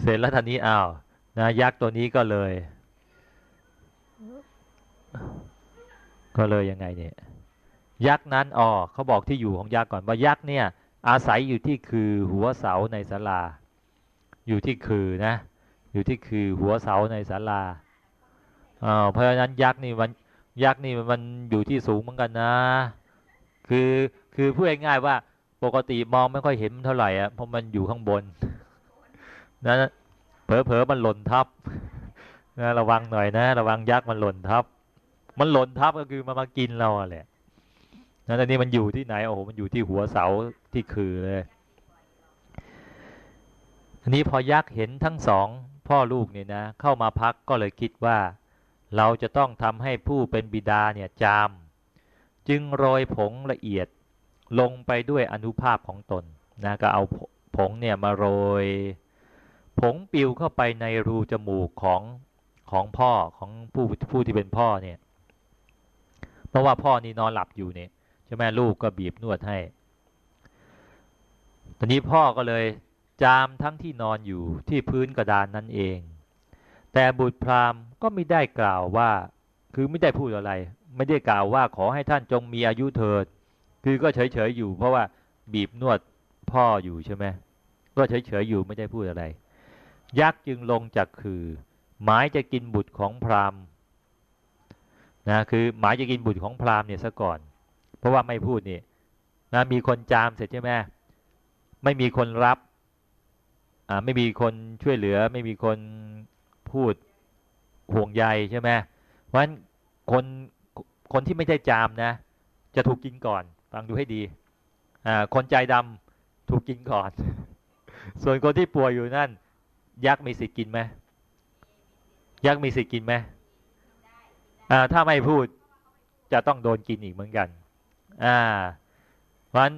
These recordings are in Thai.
เสร็จแล้วท่านี้อ้าวนะยักษ์ตัวนี้ก็เลย ก็เลยยังไงเนี่ยยักษ์นั้นอ๋อเขาบอกที่อยู่ของยักษ์ก่อนว่ายักษ์เนี่ย อาศัยอยู่ที่คือหัวเสาในศาลา อยู่ที่คือนะ อยู่ที่คือหัวเสาในศาลาอ่าเพราะฉะนั้นยักษ์นี่มันยักษ์นี่มันอยู่ที่สูงเหมือนกันนะ คือคือพูดง่ายๆว่าปกติมองไม่ค่อยเห็นเท่าไหร่อะเพราะมันอยู่ข้างบน นะเผลอๆมันหล่นทับนะระวังหน่อยนะ ระวังยักษ์มันหล่นทับ มันหล่นทับก็คือมันมากินเราแหละนะตอนนี้มันอยู่ที่ไหนโอ้โหมันอยู่ที่หัวเสาที่คือเลยทีนี้พอยักษ์เห็นทั้งสองพ่อลูกเนี่ยนะ เข้ามาพักก็เลยคิดว่า เราจะต้องทำให้ผู้เป็นบิดาเนี่ยจาม จึงโรยผงละเอียดลงไปด้วยอนุภาพของตนนะก็เอาผงเนี่ยมาโรย ผงปิวเข้าไปในรูจมูกของของพ่อของผู้ผู้ที่เป็นพ่อเนี่ย เพราะว่าพ่อนี่นอนหลับอยู่เนี่ยใช่ไหมลูกก็บีบนวดให้ ตอนนี้พ่อก็เลยจามทั้งที่นอนอยู่ที่พื้นกระดานนั่นเอง แต่บุตรพราหมณ์ก็ไม่ได้กล่าวว่า คือไม่ได้พูดอะไร ไม่ได้กล่าวว่าขอให้ท่านจงมีอายุเถิด คือก็เฉยๆอยู่ เพราะว่าบีบนวดพ่ออยู่ใช่ไหมก็เฉยๆอยู่ไม่ได้พูดอะไร ยักษ์จึงลงจากคือหมายจะกินบุตรของพราหมณ์นะคือหมายจะกินบุตรของพราหมณ์เนี่ยซะก่อน เพราะว่าไม่พูดนี่นะมีคนจามเสร็จใช่ไหมไม่มีคนรับอ่าไม่มีคนช่วยเหลือ ไม่มีคนพูดห่วงใยใช่ไหมเพราะฉะนั้นคนคนที่ไม่ใช่จามนะ จะถูกกินก่อน ฟังดูให้ดีอ่าคนใจดำถูกกินก่อน ส่วนคนที่ป่วยอยู่นั่น ยักษ์มีสิทธิ์กินไหมยักษ์มีสิทธิ์กินไหมอ่าถ้าไม่พูดจะต้องโดนกินอีกเหมือนกัน อ่า เพราะฉะนั้น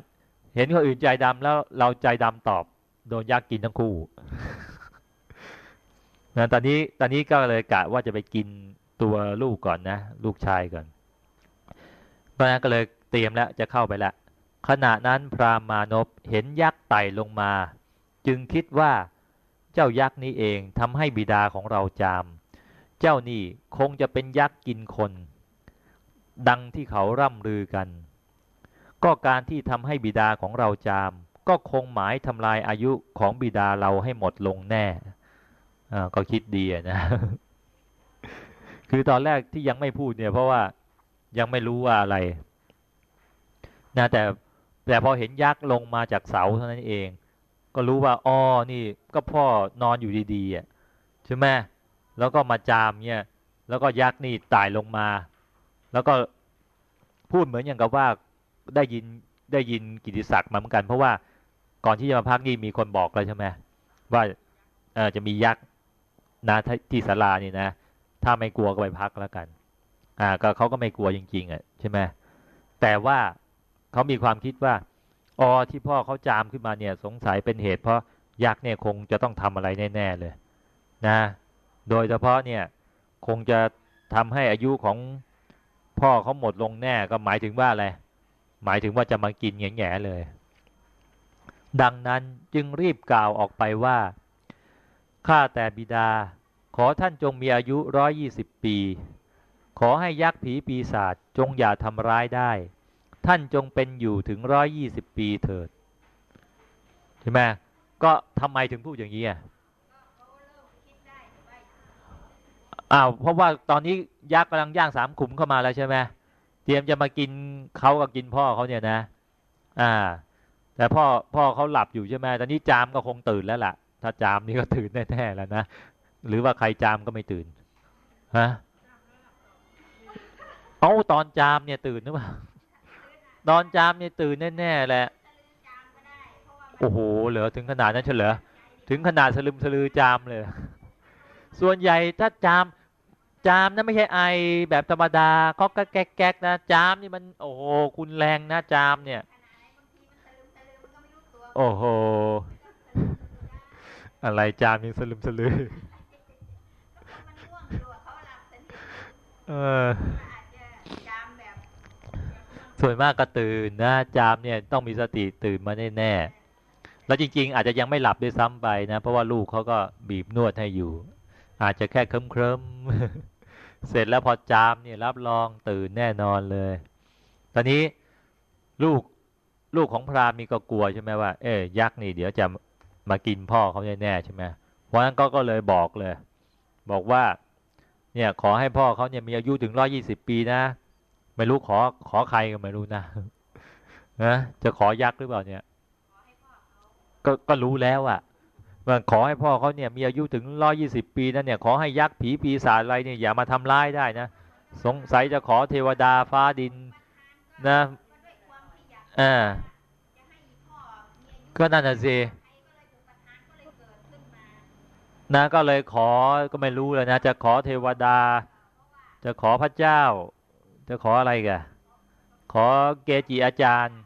เห็นคนอื่นใจดำแล้วเราใจดำตอบ โดนยักษ์กินทั้งคู่นะตอนนี้ตอนนี้ก็เลยกะว่าจะไปกินตัวลูกก่อนนะ ลูกชายก่อนเพราะนั้นก็เลยเตรียมแล้วจะเข้าไปละขณะนั้นพรามานพเห็นยักษ์ไต่ลงมา จึงคิดว่า เจ้ายักษ์นี้เองทำให้บิดาของเราจาม เจ้านี่คงจะเป็นยักษ์กินคน ดังที่เขาร่ำลือกัน ก็การที่ทำให้บิดาของเราจาม ก็คงหมายทำลายอายุของบิดาเราให้หมดลงแน่ก็คิดดีนะ คือตอนแรกที่ยังไม่พูดเนี่ย เพราะว่ายังไม่รู้ว่าอะไรนะแต่แต่พอเห็นยักษ์ลงมาจากเสาเท่านั้นเอง ก็รู้ว่าอ๋อนี่ก็พ่อนอนอยู่ดีๆอะใช่ไหมแล้วก็มาจามเนี่ยแล้วก็ยักษ์นี่ตายลงมา แล้วก็พูดเหมือนอย่างกับว่าได้ยินได้ยินกิติศักดิ์มาเหมือนกัน เพราะว่าก่อนที่จะมาพักนี่มีคนบอกเลยใช่ไหมว่าเออจะมียักษ์นะที่ศาลานี่นะ ถ้าไม่กลัวก็ไปพักแล้วกัน อ่า ก็เขาก็ไม่กลัวจริงๆอะใช่ไหมแต่ว่าเขามีความคิดว่า อ๋อที่พ่อเขาจามขึ้นมาเนี่ยสงสัยเป็นเหตุ เพราะยักษ์เนี่ยคงจะต้องทำอะไรแน่ๆเลยนะโดยเฉพาะเนี่ยคงจะทำให้อายุของพ่อเขาหมดลงแน่ก็หมายถึงว่าอะไรหมายถึงว่าจะมากินแง่ๆเลย ดังนั้นจึงรีบกล่าวออกไปว่าข้าแต่บิดา ขอท่านจงมีอายุร้อยี่สิบปี ขอให้ยักษ์ผีปีศาจจงอย่าทำร้ายได้ ท่านจงเป็นอยู่ถึงร้อยยี่สิบปีเถิดใช่ไหมก็ทำไมถึงพูดอย่างนี้อะอ้าวเพราะว่าตอนนี้ยักษ์กำลังย่างสามขุมเข้ามาแล้วใช่ไหมเตรียมจะมากินเขากับกินพ่อเขาเนี่ยนะ อ่า แต่พ่อพ่อเขาหลับอยู่ใช่ไหมตอนนี้จามก็คงตื่นแล้วล่ะ ถ้าจามนี่ก็ตื่นแน่ๆแล้วนะหรือว่าใครจามก็ไม่ตื่นฮะเอาตอนจามเนี่ยตื่นหรือเปล่า ตอนจามเนี่ยตื่นแน่ๆแหละโอ้โหเหลือถึงขนาดนั้นเฉลอถึงขนาดสลึมสลือจามเลย ส่วนใหญ่ถ้าจามจามนะไม่ใช่ไอแบบธรรมดาก็แก๊กแก๊กนะจามนี่มันโอ้โหคุณแรงนะจามเนี่ย โอ้โหอะไรจามยังสลึมสลือเออ ส่วนมากก็ตื่นนะจามเนี่ยต้องมีสติตื่นมาแน่แล้วจริง ๆ อาจจะยังไม่หลับด้วยซ้ำไปนะ เพราะว่าลูกเขาก็บีบนวดให้อยู่ อาจจะแค่เคลิ้มเคลิมเสร็จแล้วพอจามเนี่ยรับรองตื่นแน่นอนเลย ตอนนี้ลูกลูกของพราหมณ์มีก็กลัวใช่ไหมว่า เอ้ยยักษ์นี่เดี๋ยวจะมากินพ่อเขาแน่ๆใช่ไหมเพราะฉะนั้นก็ก็เลยบอกเลย บอกว่า เนี่ยขอให้พ่อเขาเนี่ยมีอายุถึงร้อยี่สิบปีนะ ไม่รู้ขอขอใครก็ไม่รู้นะนะจะขอยักษ์หรือเปล่าเนี่ย ก็ก็รู้แล้วอะว่าขอให้พ่อเขาเนี่ย มีอายุถึงร้อยี่สิบปีนะเนี่ย ขอให้ยักษ์ผีปีศาจอะไรเนี่ยอย่ามาทำร้ายได้นะสงสัยจะขอเทวดาฟ้าดินนะอ่าก็นั่นน่ะสินะก็เลยขอก็ไม่รู้เลยนะ จะขอเทวดา จะขอพระเจ้า จะขออะไรกันขอเกจิอาจารย์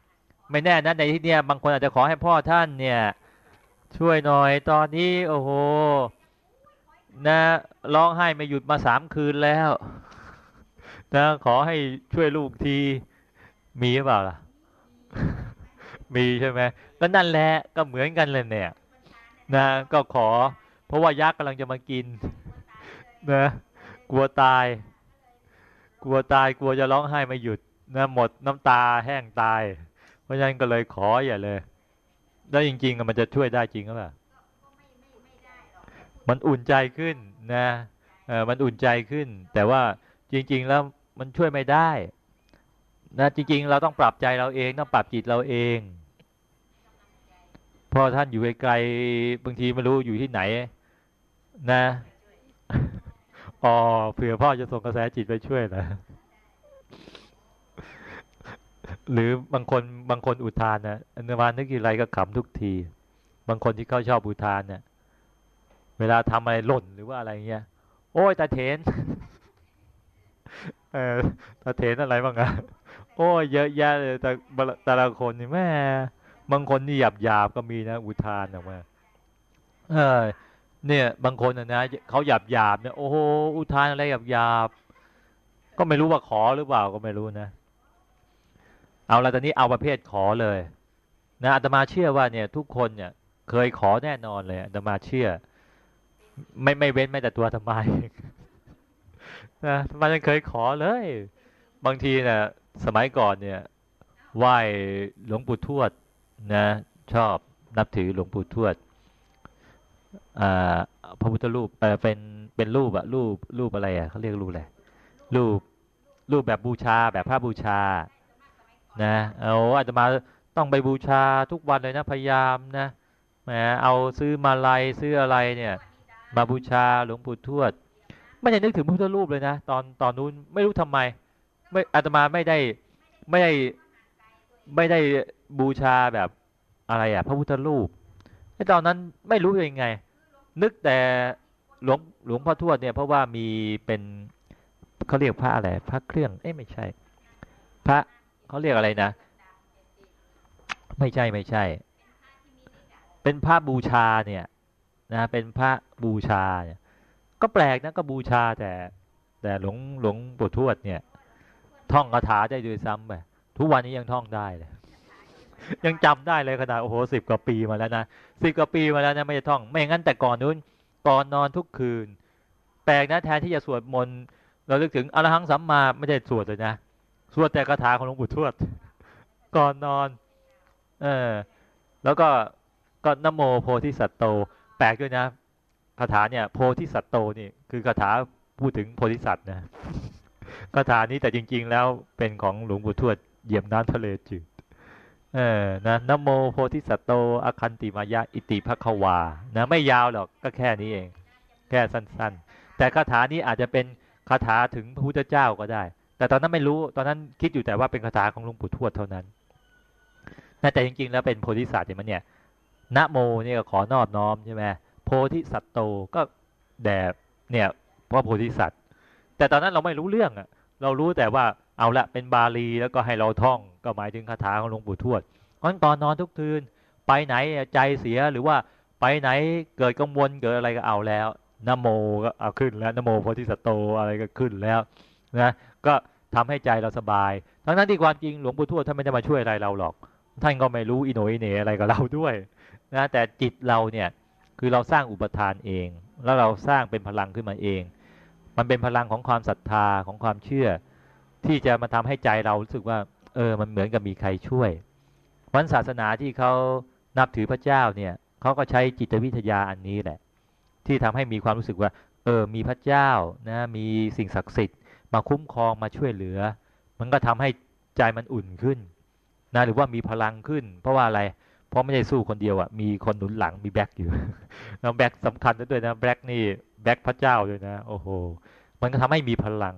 ไม่แน่นะในที่เนี้ยบางคนอาจจะขอให้พ่อท่านเนี่ย ช่วยหน่อยตอนนี้โอ้โหนะร้องไห้ไม่หยุดมาสามคืนแล้วนะขอให้ช่วยลูกทีมีหรือเปล่าล่ะ มีใช่ไหมก็นั่นแหละก็เหมือนกันเลยเนี่ย นะ ก็ขอ เพราะว่ายักษ์กำลังจะมากินนะกลัวตาย กลัวตายกลัวจะร้องไห้ไม่หยุดนะหมดน้ำตาแห้งตาย เพราะฉะนั้นก็เลยขออย่าเลย แล้วจริงๆมันจะช่วยได้จริงหรือเปล่ามันอุ่นใจขึ้นนะเออมันอุ่นใจขึ้น แต่ว่าจริง ๆ แล้วมันช่วยไม่ได้นะจริง ๆ เราต้องปรับใจเราเองต้องปรับจิตเราเองพอท่านอยู่ไกลๆบางทีไม่รู้อยู่ที่ไหน นะ อ๋อเผื่อพ่อจะส่งกระแสจิตไปช่วยนะหรือบางคนบางคนอุทานนะอันวานนึกอะไรก็ขำทุกที บางคนที่เขาชอบอุทานเนี่ย เวลาทำอะไรหล่นหรือว่าอะไรเงี้ย โอ้ยตาเถนเออตาเถนอะไรบ้างอะโอ้ยเยอะแยะเลยแต่แต่ละคนนี่แม่บางคนนี่หยาบหยาบก็มีนะอุทานออกมา เออ เนี่ยบางคนนะเขาหยาบหยาบเนี่ยโอ้โหอุทานอะไรหยาบหยาบก็ไม่รู้ว่าขอหรือเปล่าก็ไม่รู้นะ เอาละตอนนี้เอาประเภทขอเลยนะอาตมาเชื่อว่าเนี่ยทุกคนเนี่ยเคยขอแน่นอนเลยอาตมาเชื่อ ไม่ไม่เว้นไม่แต่ตัวธรรมนะมันเคยขอเลย บางทีเนี่ยสมัยก่อนเนี่ยไหว้หลวงปู่ทวดนะ ชอบนับถือหลวงปู่ทวด พระพุทธรูปเออเป็นเป็นรูปอะรูปรูปอะไรอะเขาเรียกรูปอะไรรูปรูปแบบบูชาแบบพระบูชา นะเอาอาจจะมาต้องไปบูชาทุกวันเลยนะพยายามนะแหมเอาซื้อมาลัยซื้ออะไรเนี่ย มาบูชาหลวงปู่ทวด ไม่ได้นึกถึงพระพุทธรูปเลยนะตอนตอนนู้นไม่รู้ทำไม ไม่อาตมาไม่ได้ไม่ได้ไม่ได้บูชาแบบอะไรอะพระพุทธรูปในตอนนั้นไม่รู้ยังไง นึกแต่หลวงหลวงพ่อทวดเนี่ยเพราะว่ามีเป็นเขาเรียกพระอะไรพระเครื่องเอ้ไม่ใช่ พระเขาเรียกอะไรนะ ไม่ใช่ไม่ใช่ เป็นพระบูชาเนี่ยนะเป็นพระบูชาเนี่ยก็แปลกนะก็บูชาแต่ แต่หลวงหลวงปู่ทวดเนี่ย ท่องคาถาได้ด้วยซ้ำไปทุกวันนี้ยังท่องได้เลย ยังจำได้เลยขนาดโอ้โหสิบกว่าปีมาแล้วนะสิบกว่าปีมาแล้วนะไม่จะท่อง ไม่อย่างนั้นแต่ก่อนนู้นก่อนนอนทุกคืน แปลกนะแทนที่จะสวดมนต์เราลึกถึงอรหังสัมมาไม่ได้สวดเลยนะสวดแต่คาถาของหลวงปู่ทวด ก่อนนอน เออ แล้วก็ก็นโมโพธิสัตโต แปลกด้วยนะคาถาเนี่ย โพธิสัตโตนี่คือคาถาพูดถึงโพธิสัตว์นะคาถานี้แต่จริง ๆ แล้วเป็นของหลวงปู่ทวดเยี่ยมน้ำทะเลจืด เออนะนโมโพธิสัตโตอคันติมายะอิติภควานะไม่ยาวหรอกก็แค่นี้เอง แค่สั้นๆ แต่คาถานี้อาจจะเป็นคาถาถึงพระพุทธเจ้าก็ได้ แต่ตอนนั้นไม่รู้ตอนนั้นคิดอยู่แต่ว่าเป็นคาถาของหลวงปู่ทวดเท่านั้นแต่จริงๆแล้วเป็นโพธิสัตว์อย่างมันเนี่ยนะโมเนี่ยขอนอบน้อมใช่ไหมโพธิสัตโตก็แด่เนี่ยเพราะโพธิสัตว์ แต่ตอนนั้นเราไม่รู้เรื่องอะเรารู้แต่ว่า เอาละเป็นบาลีแล้วก็ให้เราท่องก็หมายถึงคาถาของหลวงปู่ทวดเพราะตอนนอนทุกคืนไปไหนใจเสียหรือว่าไปไหนเกิดกังวลเกิดอะไรก็เอาแล้วนโมก็เอาขึ้นแล้วนโมโพธิสัตโตอะไรก็ขึ้นแล้วนะก็ทำให้ใจเราสบาย ทั้งนั้นที่ความจริงหลวงปู่ทวดท่านไม่ได้มาช่วยอะไรเราหรอก ท่านก็ไม่รู้อิโนอิเนอะไรกับเราด้วยนะแต่จิตเราเนี่ยคือเราสร้างอุปทานเอง แล้วเราสร้างเป็นพลังขึ้นมาเอง มันเป็นพลังของความศรัทธาของความเชื่อ ที่จะมาทำให้ใจเรารู้สึกว่า เออ มันเหมือนกับมีใครช่วยวันศาสนาที่เขานับถือพระเจ้าเนี่ยเขาก็ใช้จิตวิทยาอันนี้แหละ ที่ทำให้มีความรู้สึกว่า เออ มีพระเจ้านะมีสิ่งศักดิ์สิทธิ์มาคุ้มครองมาช่วยเหลือ มันก็ทำให้ใจมันอุ่นขึ้นนะหรือว่ามีพลังขึ้น เพราะว่าอะไร เพราะไม่ได้สู้คนเดียวอะ่ะมีคนหนุนหลังมี back อยู่แล้ว back สำคัญด้วยนะ back นี่แบ็กพระเจ้าด้วยนะ โอ้โห มันก็ทำให้มีพลัง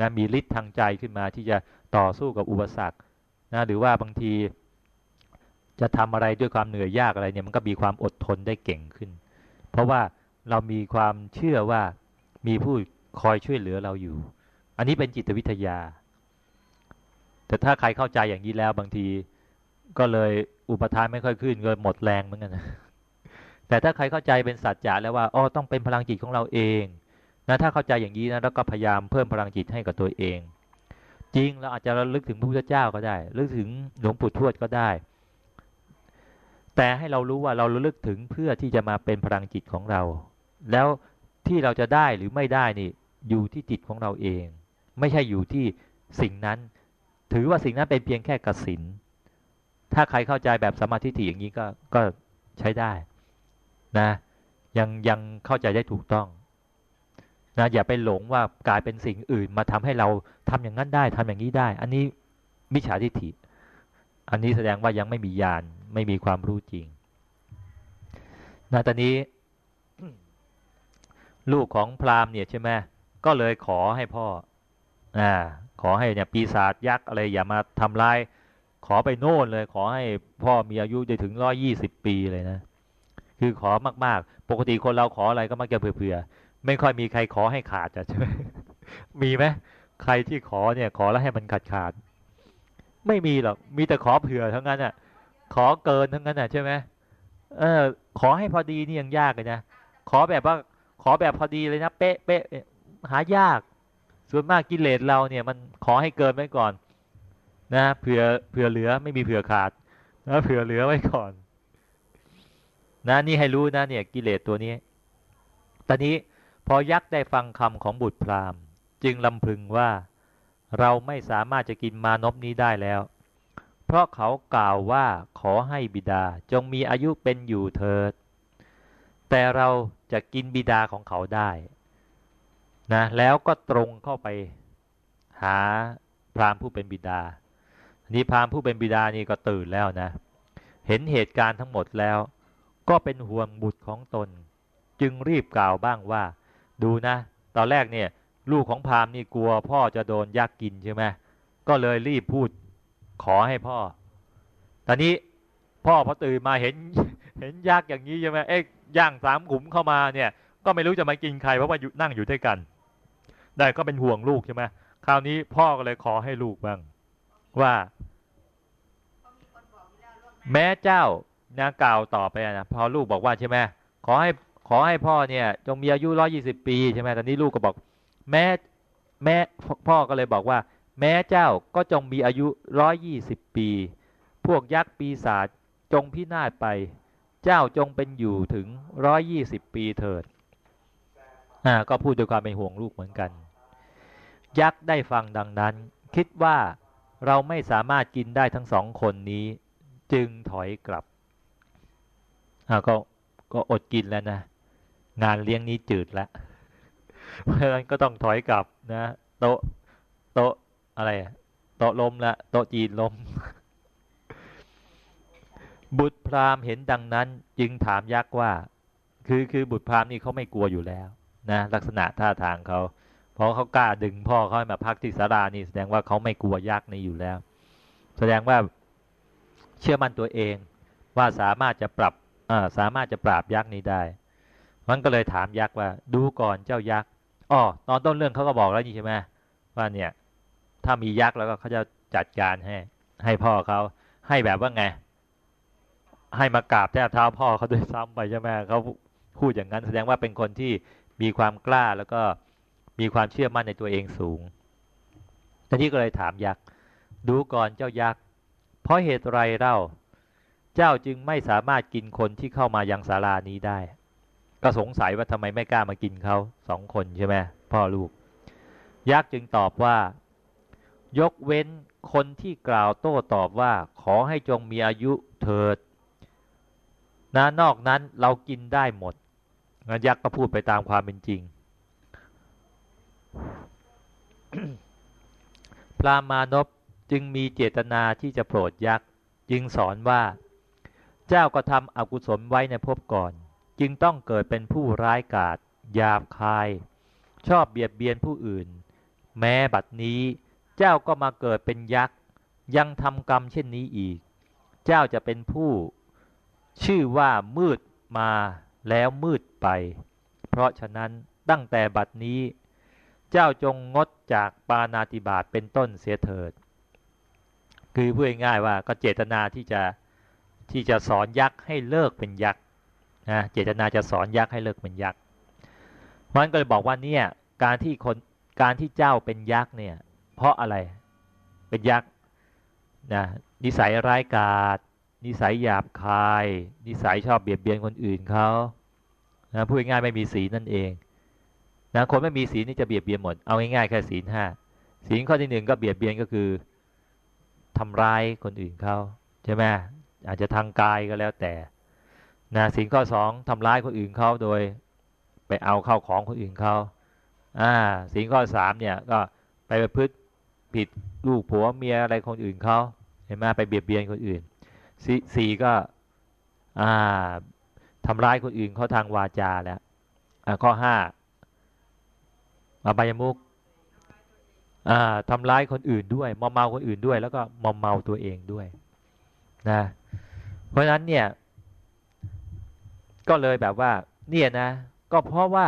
นะมีฤทธิ์ทางใจขึ้นมาที่จะต่อสู้กับอุปสรรคนะหรือว่าบางทีจะทำอะไรด้วยความเหนื่อยยากอะไรเนี่ยมันก็มีความอดทนได้เก่งขึ้น เพราะว่าเรามีความเชื่อว่ามีผู้คอยช่วยเหลือเราอยู่ อันนี้เป็นจิตวิทยา แต่ถ้าใครเข้าใจอย่างนี้แล้วบางทีก็เลยอุปทานไม่ค่อยขึ้นเลยหมดแรงเหมือนกันแต่ถ้าใครเข้าใจเป็นสัจจะแล้วว่าอ๋อต้องเป็นพลังจิตของเราเอง นะถ้าเข้าใจอย่างนี้นะแล้วก็พยายามเพิ่มพลังจิตให้กับตัวเอง จริงเราอาจจะระลึกถึงพระพุทธเจ้าก็ได้ลึกถึงหลวงปู่ทวดก็ได้ แต่ให้เรารู้ว่าเราระลึกถึงเพื่อที่จะมาเป็นพลังจิตของเรา แล้วที่เราจะได้หรือไม่ได้นี่อยู่ที่จิตของเราเอง ไม่ใช่อยู่ที่สิ่งนั้น ถือว่าสิ่งนั้นเป็นเพียงแค่กสินถ้าใครเข้าใจแบบสมาธิถี่อย่างนี้ก็ก็ใช้ได้นะยังยังเข้าใจได้ถูกต้อง นะอย่าไปหลงว่ากลายเป็นสิ่งอื่นมาทำให้เราทำอย่างนั้นได้ทำอย่างนี้ได้ อันนี้มิจฉาทิฏฐิ อันนี้แสดงว่ายังไม่มีญาณไม่มีความรู้จริงนะตอนนี้ ลูกของพราหมณ์เนี่ยใช่ไหมก็เลยขอให้พ่ออ่าขอให้เนี่ยปีศาจยักษ์อะไรอย่ามาทำลายขอไปโน่นเลย ขอให้พ่อมีอายุได้ถึงร้อยี่สิบปีเลยนะ คือขอมากๆ ปกติคนเราขออะไรก็มักจะเผื่อๆ ไม่ค่อยมีใครขอให้ขาดจะใช่ไหมมีไหมใครที่ขอเนี่ย ขอแล้วให้มันขาดขาด ไม่มีหรอก มีแต่ขอเผื่อทั้งนั้นอะ ขอเกินทั้งนั้นอะใช่ไหมเออ ขอให้พอดีนี่ยังยากเลยนะ ขอแบบว่าขอแบบพอดีเลยนะ เป๊ะเป๊ะหายาก ส่วนมากกิเลสเราเนี่ย มันขอให้เกินไว้ก่อน นะเผื่อเผื่อเหลือไม่มีเผื่อขาดนะเผื่อเหลือไว้ก่อน นะนี่ให้รู้นะเนี่ย กิเลสตัวนี้ ตอนนี้ พอยักษ์ได้ฟังคำของบุตรพราหมณ์ จึงลำพึงว่า เราไม่สามารถจะกินมานพนี้ได้แล้ว เพราะเขากล่าวว่าขอให้บิดาจงมีอายุเป็นอยู่เถิด แต่เราจะกินบิดาของเขาได้นะแล้วก็ตรงเข้าไปหาพราหมณ์ผู้เป็นบิดานิพรามผู้เป็นบิดานี่ก็ตื่นแล้วนะ เห็นเหตุการณ์ทั้งหมดแล้ว ก็เป็นห่วงบุตรของตน จึงรีบกล่าวบ้างว่า ดูนะ ตอนแรกเนี่ย ลูกของพามนี่กลัว พ่อจะโดนยักษ์กินใช่ไหมก็เลยรีบพูดขอให้พ่อ ตอนนี้พ่อพอตื่นมาเห็นเห็นยักษ์อย่างนี้ใช่ไหมเอ๊ะย่างสามขุมเข้ามาเนี่ย ก็ไม่รู้จะมากินใครเพราะว่านั่งอยู่ด้วยกัน ได้ก็เป็นห่วงลูกใช่ไหมคราวนี้พ่อก็เลยขอให้ลูกบ้าง ว่า แม้เจ้านะกล่าวต่อไปนะพอลูกบอกว่าใช่ไหมขอให้ ขอให้พ่อเนี่ยจงมีอายุร้อยี่สิบปีใช่ไหมตอนนี้ลูกก็บอกแม้แม้พ่อก็เลยบอกว่า แม้เจ้าก็จงมีอายุร้อยี่สิบปี พวกยักษ์ปีศาจจงพินาศไป เจ้าจงเป็นอยู่ถึงร้อยี่สิบปีเถิดอ่าก็พูดด้วยความเป็นห่วงลูกเหมือนกัน ยักษ์ได้ฟังดังนั้น คิดว่าเราไม่สามารถกินได้ทั้งสองคนนี้ จึงถอยกลับอ่าก็ก็อดกินแล้วนะ งานเลี้ยงนี้จืดแล้วเพราะฉะนั้นก็ต้องถอยกลับนะโต๊ะโต๊ะอะไรโต๊ะลมละโต๊ะจีนลม บุตรพราหมณ์เห็นดังนั้น จึงถามยักษ์ว่า คือคือบุตรพราหมณ์นี่เขาไม่กลัวอยู่แล้วนะลักษณะท่าทางเขาเพราะเขากล้าดึงพ่อเขาให้มาพักที่สารานี่แสดงว่าเขาไม่กลัวยักษ์นี่อยู่แล้ว แสดงว่าเชื่อมั่นตัวเองว่าสามารถจะปรับสามารถจะปราบยักษ์นี้ได้ มันก็เลยถามยักษ์ว่า ดูก่อนเจ้ายักษ์อ๋อตอนต้นเรื่องเขาก็บอกแล้วนี่ใช่ไหมว่าเนี่ย ถ้ามียักษ์แล้วก็เขาจะจัดการให้ ให้พ่อเขาให้แบบว่าไง ให้มากราบแทบเท้าพ่อเขาด้วยซ้ำไปใช่ไหมเขาพูดอย่างนั้นแสดงว่าเป็นคนที่มีความกล้าแล้วก็มีความเชื่อมั่นในตัวเองสูงท่านี้ก็เลยถามยักษ์ดูก่อนเจ้ายักษ์เพราะเหตุไรเล่า เจ้าจึงไม่สามารถกินคนที่เข้ามายังศาลานี้ได้ ก็สงสัยว่าทำไมไม่กล้ามากินเขาสองคนใช่ไหมพ่อลูก ยักษ์จึงตอบว่า ยกเว้นคนที่กล่าวโต้ตอบว่า ขอให้จงมีอายุเถิดนะนอกนั้นเรากินได้หมดยักษ์ก็พูดไปตามความเป็นจริง พระมานพจึงมีเจตนาที่จะโปรดยักษ์ จึงสอนว่า เจ้าก็ทำอกุศลไว้ในภพก่อน จึงต้องเกิดเป็นผู้ร้ายกาจหยาบคาย ชอบเบียดเบียนผู้อื่น แม้บัดนี้ เจ้าก็มาเกิดเป็นยักษ์ ยังทำกรรมเช่นนี้อีก เจ้าจะเป็นผู้ ชื่อว่ามืดมาแล้วมืดไป เพราะฉะนั้นตั้งแต่บัดนี้ เจ้าจงงดจากปานาติบาตเป็นต้นเสียเถิด คือพูดง่ายว่าก็เจตนาที่จะที่จะสอนยักษ์ให้เลิกเป็นยักษ์ นะเจตนาจะสอนยักษ์ให้เลิกเป็นยักษ์มันก็เลยบอกว่าเนี่ยการที่คนการที่เจ้าเป็นยักษ์เนี่ย เพราะอะไรเป็นยักษ์นะนิสัยร้ายกาจนิสัยหยาบคาย นิสัยชอบเบียดเบียนคนอื่นเขานะพูดง่ายๆไม่มีศีลนั่นเองนะคนไม่มีศีลนี่จะเบียดเบียนหมด เอาง่ายๆแค่ศีลห้าศีลข้อที่หนึ่งก็เบียดเบียนก็คือทำร้ายคนอื่นเขาใช่ไหมอาจจะทางกายก็แล้วแต่ นะศีลข้อสองทำร้ายคนอื่นเขาโดยไปเอาเข้าของคนอื่นเขาอ่าศีลข้อสามเนี่ยก็ไปประพฤติผิดลูกผัวเมียอะไรคนอื่นเขาเห็นไหมไปเบียดเบียนคนอื่นสสี่ก็อ่าทำร้ายคนอื่นเขาทางวาจาแล้วอ่าข้อห้าอบายมุกอ่าทำร้ายคนอื่นด้วยมอมเมาคนอื่นด้วย แล้วก็มอมเมาตัวเองด้วยนะเพราะฉะนั้นเนี่ย ก็เลยแบบว่า เนี่ยนะ ก็เพราะว่า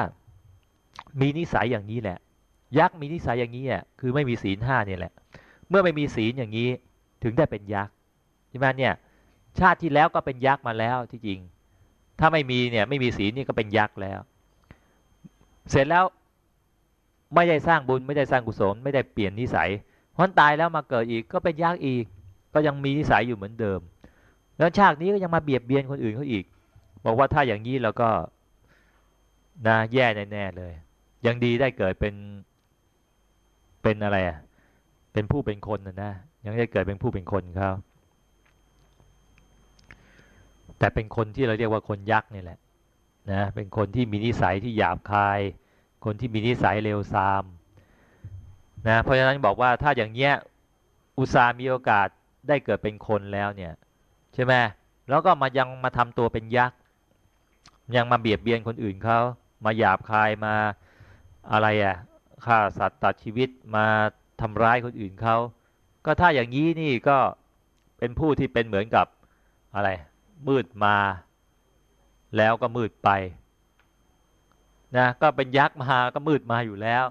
มีนิสัยอย่างนี้แหละ ยักษ์มีนิสัยอย่างนี้อะคือไม่มีศีลห้าเนี่ยแหละ เมื่อไม่มีศีลอย่างนี้ถึงได้เป็นยักษ์ใช่ไหมเนี่ย ชาติที่แล้วก็เป็นยักษ์มาแล้วที่จริง ถ้าไม่มีเนี่ย ไม่มีศีลนี่ก็เป็นยักษ์แล้ว เสร็จแล้วไม่ได้สร้างบุญไม่ได้สร้างกุศลไม่ได้เปลี่ยนนิสัยพอตายแล้วมาเกิดอีกก็เป็นยักษ์อีก ก็ยังมีนิสัยอยู่เหมือนเดิม แล้วชาตินี้ก็ยังมาเบียดเบียนคนอื่นเขาอีก บอกว่าถ้าอย่างนี้เราก็นะแย่แน่ๆเลย ยังดีได้เกิดเป็นเป็นอะไรอะ เป็นผู้เป็นคนนะนะยังได้เกิดเป็นผู้เป็นคนเขาแต่เป็นคนที่เราเรียกว่าคนยักษ์นี่แหละนะเป็นคนที่มีนิสัยที่หยาบคาย คนที่มีนิสัยเลวทรามนะเพราะฉะนั้นบอกว่าถ้าอย่างเงี้ยอุตส่าห์มีโอกาสได้เกิดเป็นคนแล้วเนี่ย ใช่ไหมแล้วก็มายังมาทำตัวเป็นยักษ์ ยังมาเบียดเบียนคนอื่นเขามาหยาบคายมาอะไรอะฆ่าสัตว์ตัดชีวิตมาทำร้ายคนอื่นเขาก็ถ้าอย่างนี้นี่ก็เป็นผู้ที่เป็นเหมือนกับอะไร มืดมา แล้วก็มืดไปนะก็เป็นยักษ์มาก็มืดมาอยู่แล้ว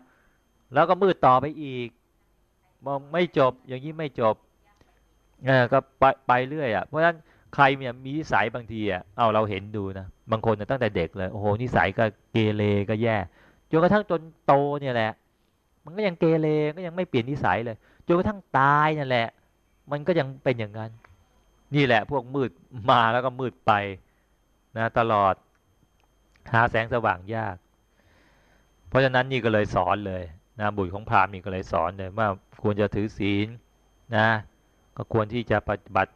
แล้วก็มืดต่อไปอีกมองไม่จบอย่างนี้ไม่จบเออก็ไปไปเรื่อยอะเพราะฉะนั้น ใครเนี่ยมีนิสัยบางทีอะเอาเราเห็นดูนะบางคนตั้งแต่เด็กเลยโอ้โหนิสัยก็เกเรก็แย่จนกระทั่งจนโตเนี่ยแหละ มันก็ยังเกเรก็ยังไม่เปลี่ยนนิสัยเลยจนกระทั่งตายนั่นแหละ มันก็ยังเป็นอย่างนั้น นี่แหละ พวกมืดมาแล้วก็มืดไปนะตลอดหาแสงสว่างยาก เพราะฉะนั้นนี่ก็เลยสอนเลยนะบุตรของพราหมณ์นี่ก็เลยสอนเลยว่าควรจะถือศีลนะก็ควรที่จะปฏิบัติ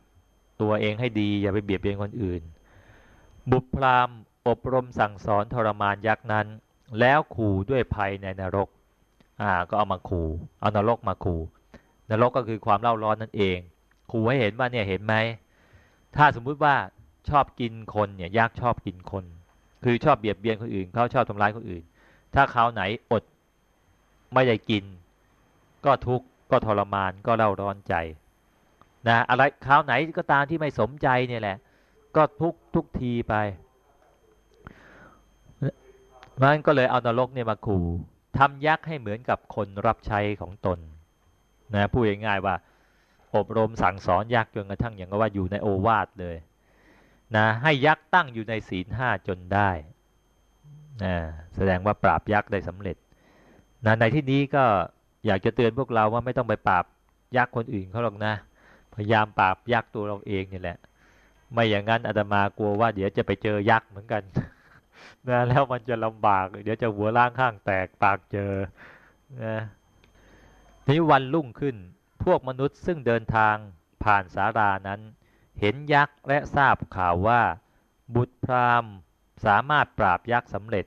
ตัวเองให้ดี อย่าไปเบียดเบียนคนอื่น บุตรพราหมณ์อบรมสั่งสอนทรมานยักษ์นั้น แล้วขู่ด้วยภัยในนรกอ่าก็เอามาขู่เอานรกมาขู่นรกก็คือความเล่าร้อนนั่นเองขู่ให้เห็นว่าเนี่ยเห็นไหมถ้าสมมุติว่าชอบกินคนเนี่ยยากชอบกินคน คือชอบเบียดเบียนคนอื่นเขาชอบทำร้ายคนอื่น ถ้าเขาไหนอดไม่ได้กิน ก็ทุกข์ก็ทรมานก็เล่าร้อนใจ นะอะไรคราวไหนก็ตามที่ไม่สมใจเนี่ยแหละ ก็ทุกทุกทีไปมันก็เลยเอานรกเนี่ยมาขู่ทำยักษ์ให้เหมือนกับคนรับใช้ของตนนะพูดง่ายๆว่า อบรมสั่งสอนยักษ์จนกระทั่งอย่างก็ว่าอยู่ในโอวาทเลยนะให้ยักษ์ตั้งอยู่ในศีลห้าจนได้นะแสดงว่าปราบยักษ์ได้สำเร็จนะในที่นี้ก็อยากจะเตือนพวกเราว่าไม่ต้องไปปราบยักษ์คนอื่นเขาหรอกนะ พยายามปราบยักษ์ตัวเราเองนี่แหละ ไม่อย่างนั้นอาตมากลัวว่าเดี๋ยวจะไปเจอยักษ์เหมือนกันนะแล้วมันจะลำบาก เดี๋ยวจะหัวล่างข้างแตกปากเจอนะนี้วันรุ่งขึ้น พวกมนุษย์ซึ่งเดินทางผ่านสารานั้น เห็นยักษ์และทราบข่าวว่า บุตรพราหมณ์สามารถปราบยักษ์สำเร็จ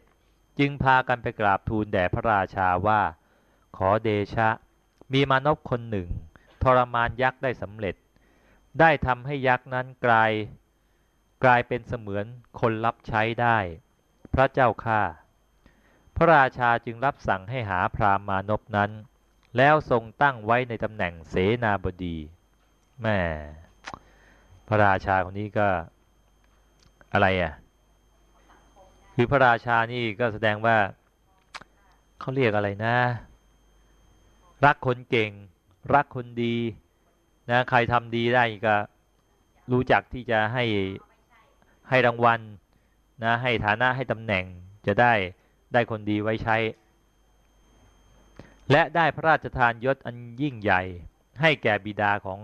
จึงพากันไปกราบทูลแด่พระราชาว่า ขอเดชะ มีมานพคนหนึ่ง ทรมานยักษ์ได้สำเร็จ ได้ทำให้ยักษ์นั้นกลาย กลายเป็นเสมือนคนรับใช้ได้ พระเจ้าข้าพระราชาจึงรับสั่งให้หาพรามมานพนั้น แล้วทรงตั้งไว้ในตำแหน่งเสนาบดีแม่พระราชาคนนี้ก็อะไรอะ คือพระราชานี่ก็แสดงว่าเขาเรียกอะไรนะ รักคนเก่ง รักคนดีนะใครทำดีได้ก็รู้จักที่จะให้ให้รางวัลนะให้ฐานะให้ตำแหน่งจะได้ได้คนดีไว้ใช้ และได้พระราชทานยศอันยิ่งใหญ่ ให้แก่บิดาของ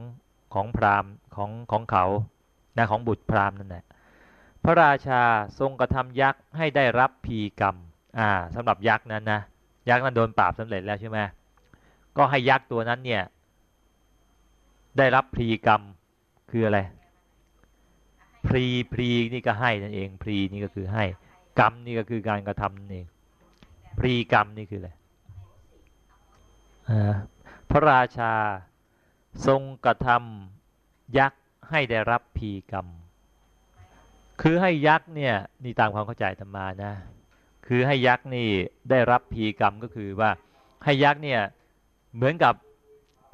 ของพราหมณ์ของของเขานะของบุตรพราหมณ์นั่นแหละพระราชาทรงกระทำยักษ์ให้ได้รับพีกรรมอ่าสำหรับยักษ์นั้นนะยักษ์นั้นโดนปราบสำเร็จแล้วใช่ไหม ก็ให้ยักษ์ตัวนั้นเนี่ย ได้รับพรีกรรมคืออะไร พรีพรีนี่ก็ให้นั่นเอง พรีนี่ก็คือให้ กรรมนี่ก็คือการกระทำนี่พรีกรรมนี่คืออะไรพระราชาทรงกระทำยักษ์ให้ได้รับพีกรรม คือให้ยักษ์เนี่ยนี่ตามความเข้าใจธรรมานะ คือให้ยักษ์นี่ได้รับพีกรรมก็คือว่าให้ยักษ์เนี่ย เหมือนกับ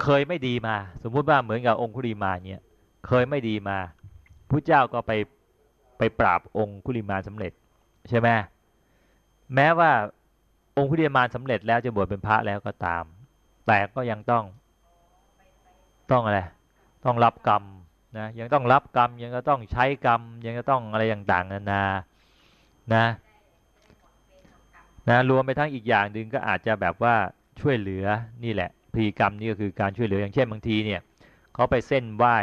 เคยไม่ดีมา สมมุติว่าเหมือนกับองคุริมาเนี่ยเคยไม่ดีมาพระเจ้าก็ไปไปปราบองคุริมาสำเร็จใช่ไหมแม้ว่าองคุริมาสำเร็จแล้วจะบวชเป็นพระแล้วก็ตาม แต่ก็ยังต้องต้องอะไรต้องรับกรรมนะยังต้องรับกรรมยังก็ต้องใช้กรรม ยังก็ต้องอะไรต่างๆนานานะนะรวมไปทั้งอีกอย่างหนึ่งก็อาจจะแบบว่า ช่วยเหลือนี่แหละพีกรรมนี่ก็คือการช่วยเหลืออย่างเช่นบางทีเนี่ยเขาไปเส้นไหว้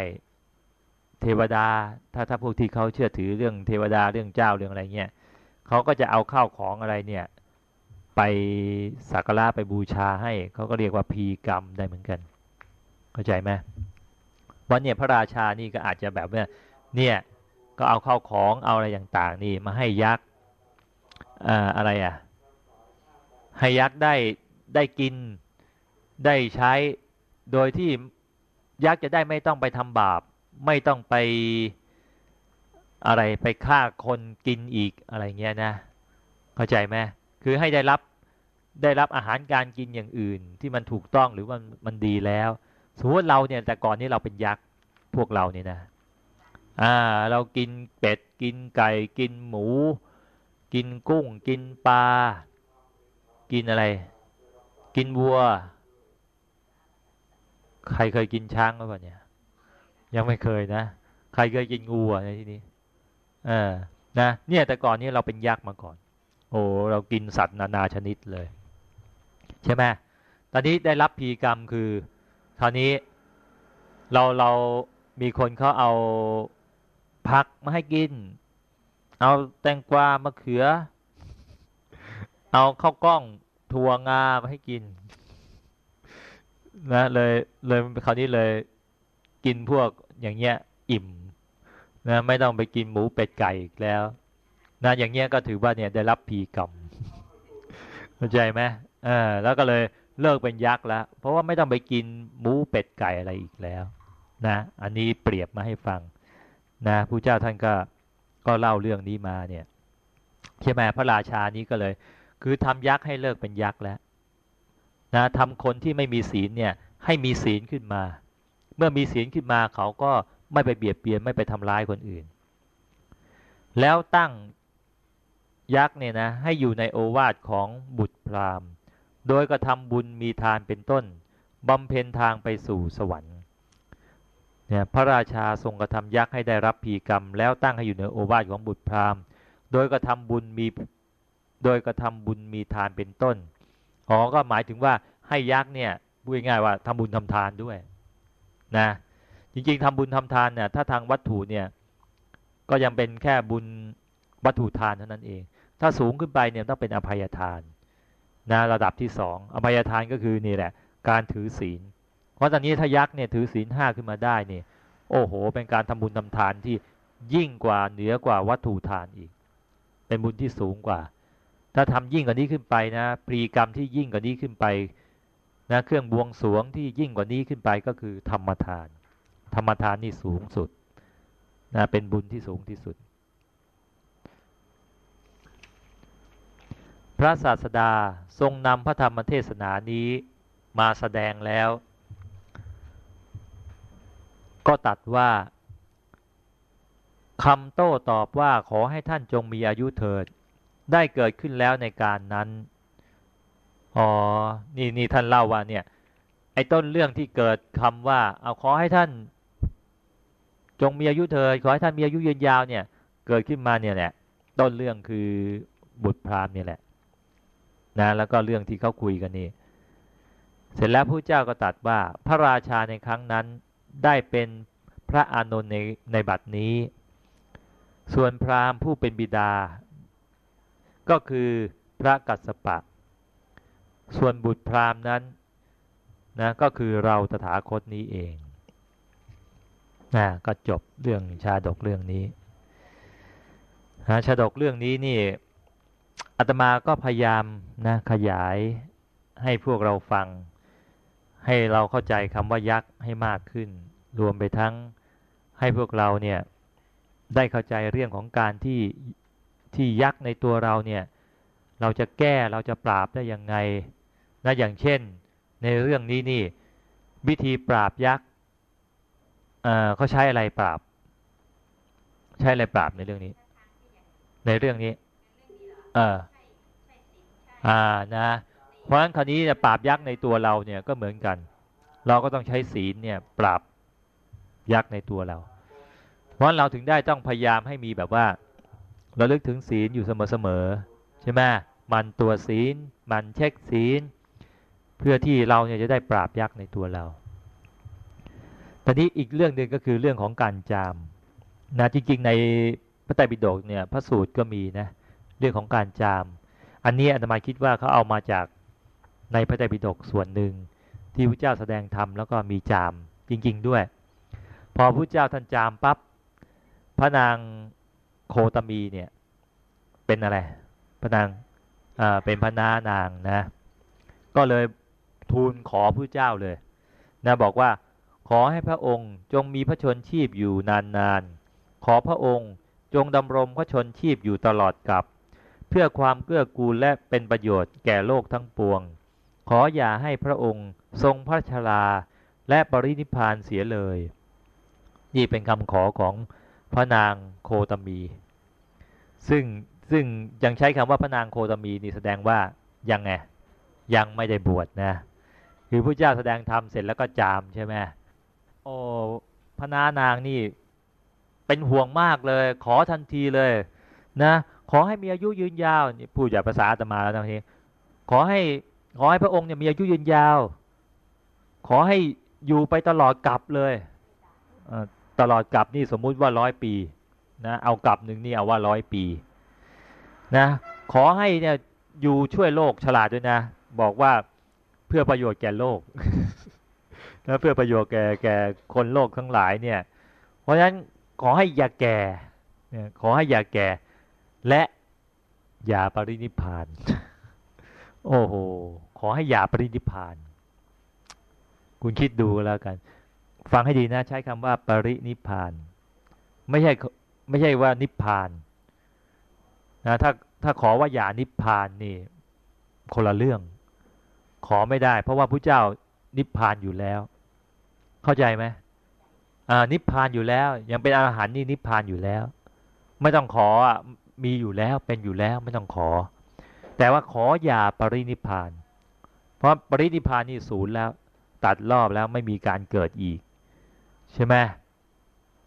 เทวดา ถ้าถ้าพวกที่เขาเชื่อถือเรื่องเทวดาเรื่องเจ้าเรื่องอะไรเงี้ยเขาก็จะเอาข้าวของอะไรเนี่ยไปสักการะไปบูชาให้เขาก็เรียกว่าพีกรรมได้เหมือนกัน เข้าใจไหมวันเนี่ยพระราชานี่ก็อาจจะแบบว่าเนี่ยก็เอาเข้าของเอาอะไรต่างๆนี่มาให้ยักษ์อะไรอะให้ยักษ์ได้ ได้กินได้ใช้โดยที่ยักษ์จะได้ไม่ต้องไปทำบาป ไม่ต้องไปอะไรไปฆ่าคนกินอีกอะไรเงี้ยนะ เข้าใจไหมคือให้ได้รับได้รับอาหารการกินอย่างอื่นที่มันถูกต้องหรือมันมันดีแล้วสมมติเราเนี่ยแต่ก่อนนี้เราเป็นยักษ์พวกเราเนี่ยนะอ่าเรากินเป็ดกินไก่กินหมู กินกุ้ง กินปลากินอะไร กินวัว ใครเคยกินช้างหรือเปล่าเนี่ย ยังไม่เคยนะ ใครเคยกินงูในที่นี้เออนะเนี่ยแต่ก่อนนี้เราเป็นยักษ์มาก่อน โอ้เรากินสัตว์นานาชนิดเลย ใช่ไหมตอนนี้ได้รับพีกรรมคือคราวนี้เราเรามีคนเขาเอาผักมาให้กิน เอาแตงกวามะเขือ เอาข้าวกล้อง ถั่วงามาให้กิน นะ เลยเลยคราวนี้เลยกินพวกอย่างเงี้ย อิ่ม นะไม่ต้องไปกินหมูเป็ดไก่อีกแล้วนะอย่างเงี้ยก็ถือว่าเนี่ยได้รับพีกรรมเข้าใจไหมอ่าแล้วก็เลยเลิกเป็นยักษ์แล้ว เพราะว่าไม่ต้องไปกินหมูเป็ดไก่อะไรอีกแล้ว นะ อันนี้เปรียบมาให้ฟัง นะผู้เจ้าท่านก็ก็เล่าเรื่องนี้มาเนี่ยใช่ไหมพระราชานี้ก็เลย คือทำยักษ์ให้เลิกเป็นยักษ์แล้วนะทำคนที่ไม่มีศีลเนี่ยให้มีศีลขึ้นมา เมื่อมีศีลขึ้นมาเขาก็ไม่ไปเบียดเบียนไม่ไปทำร้ายคนอื่น แล้วตั้งยักษ์เนี่ยนะให้อยู่ในโอวาทของบุตรพราหมณ์ โดยกระทำบุญมีทานเป็นต้นบำเพ็ญทางไปสู่สวรรค์เนี่ยพระราชาทรงกระทำยักษ์ให้ได้รับพีกรรม แล้วตั้งให้อยู่ในโอวาทของบุตรพราหมณ์ โดยกระทำบุญมี โดยกระทำบุญมีทานเป็นต้นอ๋อก็หมายถึงว่าให้ยักษ์เนี่ยพูดง่ายว่าทำบุญทำทานด้วยนะจริงๆทำบุญทำทานเนี่ยถ้าทางวัตถุเนี่ยก็ยังเป็นแค่บุญวัตถุทานเท่านั้นเอง ถ้าสูงขึ้นไปเนี่ยต้องเป็นอภัยทานนะระดับที่สองอภัยทานก็คือนี่แหละ การถือศีล เพราะตอนนี้ถ้ายักษ์เนี่ยถือศีลห้าขึ้นมาได้เนี่ยโอ้โห เป็นการทำบุญทำทานที่ยิ่งกว่าเหนือกว่าวัตถุทานอีก เป็นบุญที่สูงกว่า ถ้าทำยิ่งกว่านี้ขึ้นไปนะพรีกรรมที่ยิ่งกว่านี้ขึ้นไปนะเครื่องบวงสรวงที่ยิ่งกว่านี้ขึ้นไปก็คือธรรมทาน ธรรมทานนี่สูงสุดนะเป็นบุญที่สูงที่สุด พระศาสดาทรงนำพระธรรมเทศนานี้มาแสดงแล้ว ก็ตัดว่าคำโต้ตอบว่าขอให้ท่านจงมีอายุเถิด ได้เกิดขึ้นแล้วในการนั้น อ๋อ นี่นี่ท่านเล่าว่าเนี่ย ไอ้ต้นเรื่องที่เกิดคำว่า เอาขอให้ท่าน จงมีอายุเถิดขอให้ท่านมีอายุยืนยาวเนี่ย เกิดขึ้นมาเนี่ยแหละ ต้นเรื่องคือบุตรพราหมณ์เนี่ยแหละ นะ แล้วก็เรื่องที่เขาคุยกันนี่ เสร็จแล้วพระเจ้าก็ตัดว่า พระราชาในครั้งนั้นได้เป็นพระอานนท์ในในบัดนี้ ส่วนพราหมณ์ผู้เป็นบิดา ก็คือพระกัสสปะ ส่วนบุตรพราหมณ์นั้นนะก็คือเราตถาคตนี้เองนะก็จบเรื่องชาดกเรื่องนี้นะชาดกเรื่องนี้นี่อาตมาก็พยายามนะขยายให้พวกเราฟัง ให้เราเข้าใจคำว่ายักษ์ให้มากขึ้น รวมไปทั้งให้พวกเราเนี่ยได้เข้าใจเรื่องของการที่ ที่ยักษ์ในตัวเราเนี่ยเราจะแก้เราจะปราบได้ยังไงนะอย่างเช่นในเรื่องนี้นี่วิธีปราบยักษ์เขาใช้อะไรปราบ ใช้อะไรปราบในเรื่องนี้ ในเรื่องนี้เอออ่านะเพราะฉะนั้นคราวนี้ปราบยักษ์ในตัวเราเนี่ยก็เหมือนกัน เราก็ต้องใช้ศีลเนี่ยปราบยักษ์ในตัวเรา เพราะเราถึงได้ต้องพยายามให้มีแบบว่า ราลึกถึงศีลอยู่เสมอๆใช่ไหมมันตัวศีล มันเช็คศีล เพื่อที่เราเนี่ยจะได้ปราบยักษ์ในตัวเราตอนนี้อีกเรื่องหนึ่งก็คือเรื่องของการจามนะจริงๆ ในพระไตรปิฎกเนี่ยพระสูตรก็มีนะเรื่องของการจาม อันนี้อาตมาคิดว่าเขาเอามาจากในพระไตรปิฎกส่วนหนึ่งที่พระเจ้าแสดงธรรมแล้วก็มีจามจริง ๆด้วย พอพระเจ้าท่านจามปับ๊บพระนาง โคตมีเนี่ย เป็นอะไรพนางอ่าเป็นพนานางนะ ก็เลยทูลขอพระเจ้าเลยนะบอกว่าขอให้พระองค์จงมีพระชนชีพอยู่นานๆ ขอพระองค์จงดำรงพระชนชีพอยู่ตลอดกับ เพื่อความเกื้อกูลและเป็นประโยชน์แก่โลกทั้งปวง ขออย่าให้พระองค์ทรงพระชราและปรินิพานเสียเลย นี่เป็นคำขอของพระนางโคตมี ซึ่งซึ่งยังใช้คำว่าพระนางโคตมีนี่แสดงว่ายังไงยังไม่ได้บวชนะคือพระเจ้าแสดงธรรมเสร็จแล้วก็จามใช่ไหมโอ้พระนานางนี่เป็นห่วงมากเลย ขอทันทีเลยนะขอให้มีอายุยืนยาวนี่พูดจากภาษาอาตมาแล้วนะทีขอให้ขอให้พระองค์เนี่ยมีอายุยืนยาว ขอให้อยู่ไปตลอดกลับเลยตลอดกลับนี่สมมุติว่าร้อยปี นะเอากลับหนึ่งนี่เอาว่าร้อยปีนะขอให้เนี่ยอยู่ช่วยโลกฉลาดด้วยนะ บอกว่าเพื่อประโยชน์แก่โลกนะเพื่อประโยชน์แก่แก่คนโลกทั้งหลายเนี่ย เพราะฉะนั้นขอให้อย่าแก่ยขอให้อย่าแก่ และอย่าปรินิพาน โอ้โหขอให้อย่าปรินิพาน คุณคิดดูแล้วกัน ฟังให้ดีนะใช้คำว่าปรินิพาน ไม่ใช่ ไม่ใช่ว่านิพพานนะถ้าถ้าขอว่าอย่านิพพานนี่คนละเรื่อง ขอไม่ได้ เพราะว่าพระเจ้านิพพานอยู่แล้ว เข้าใจไหมอ่านิพพานอยู่แล้ว ยังเป็นอาหารนี่นิพพานอยู่แล้ว ไม่ต้องขอมีอยู่แล้วเป็นอยู่แล้วไม่ต้องขอ แต่ว่าขออย่าปรินิพพาน เพราะปรินิพพานนี่ศูนย์แล้ว ตัดรอบแล้วไม่มีการเกิดอีก ใช่ไหม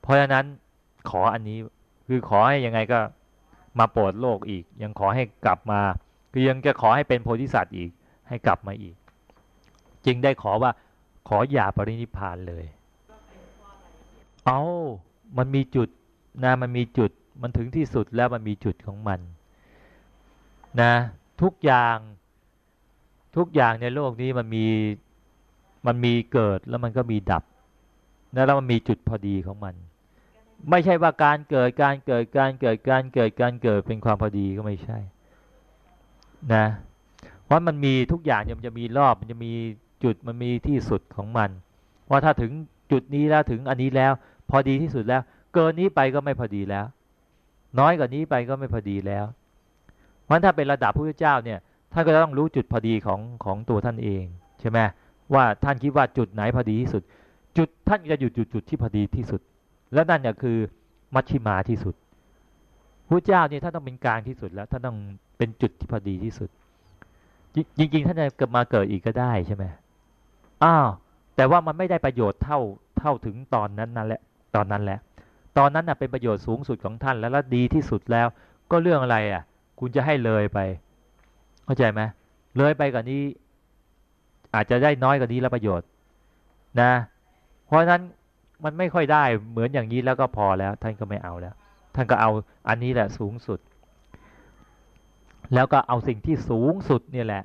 เพราะฉะนั้นขออันนี้ คือขอให้ยังไงก็มาโปรดโลกอีก ยังขอให้กลับมาคือยังจะขอให้เป็นโพธิสัตว์อีกให้กลับมาอีก จึงได้ขอว่าขออย่าปรินิพานเลย เอามันมีจุดนะมันมีจุดมันถึงที่สุดแล้วมันมีจุดของมันนะทุกอย่างทุกอย่างในโลกนี้มันมีมันมีเกิดแล้วมันก็มีดับนะแล้วมันมีจุดพอดีของมัน ไม่ใช่ว่าการเกิดการเกิดการเกิดการเกิดการเกิดเป็นความพอดีก็ไม่ใช่ นะ เพราะมันมีทุกอย่างมันจะมีรอบมันจะมีจุดมันมีที่สุดของมัน ว่าถ้าถึงจุดนี้แล้วถึงอันนี้แล้ว พอดีที่สุดแล้ว เกินนี้ไปก็ไม่พอดีแล้ว น้อยกว่านี้ไปก็ไม่พอดีแล้ว เพราะถ้าเป็นระดับพระเจ้าเนี่ยท่านก็ต้องรู้จุดพอดีของของตัวท่านเองใช่ไหมว่าท่านคิดว่าจุดไหนพอดีที่สุด จุดท่านจะอยู่จุดจุดที่พอดีที่สุด และนั่นเนี่ยคือมัชชิมาที่สุดพระเจ้าเนี่ยท่านต้องเป็นกลางที่สุดแล้วท่านต้องเป็นจุดที่พอดีที่สุด จริงๆท่านจะเกิดมาเกิดอีกก็ได้ใช่ไหมอ้าวแต่ว่ามันไม่ได้ประโยชน์เท่าเท่าถึงตอนนั้นนั่นแหละตอนนั้นแหละ ตอนนั้นน่ะเป็นประโยชน์สูงสุดของท่านแล้วและดีที่สุดแล้ว ก็เรื่องอะไรอะ คุณจะให้เลยไป เข้าใจไหมเลยไปกว่านี้ อาจจะได้น้อยกว่านี้แล้วประโยชน์ นะ เพราะฉะนั้น มันไม่ค่อยได้เหมือนอย่างนี้แล้วก็พอแล้ว ท่านก็ไม่เอาแล้ว ท่านก็เอาอันนี้แหละสูงสุด แล้วก็เอาสิ่งที่สูงสุดนี่แหละ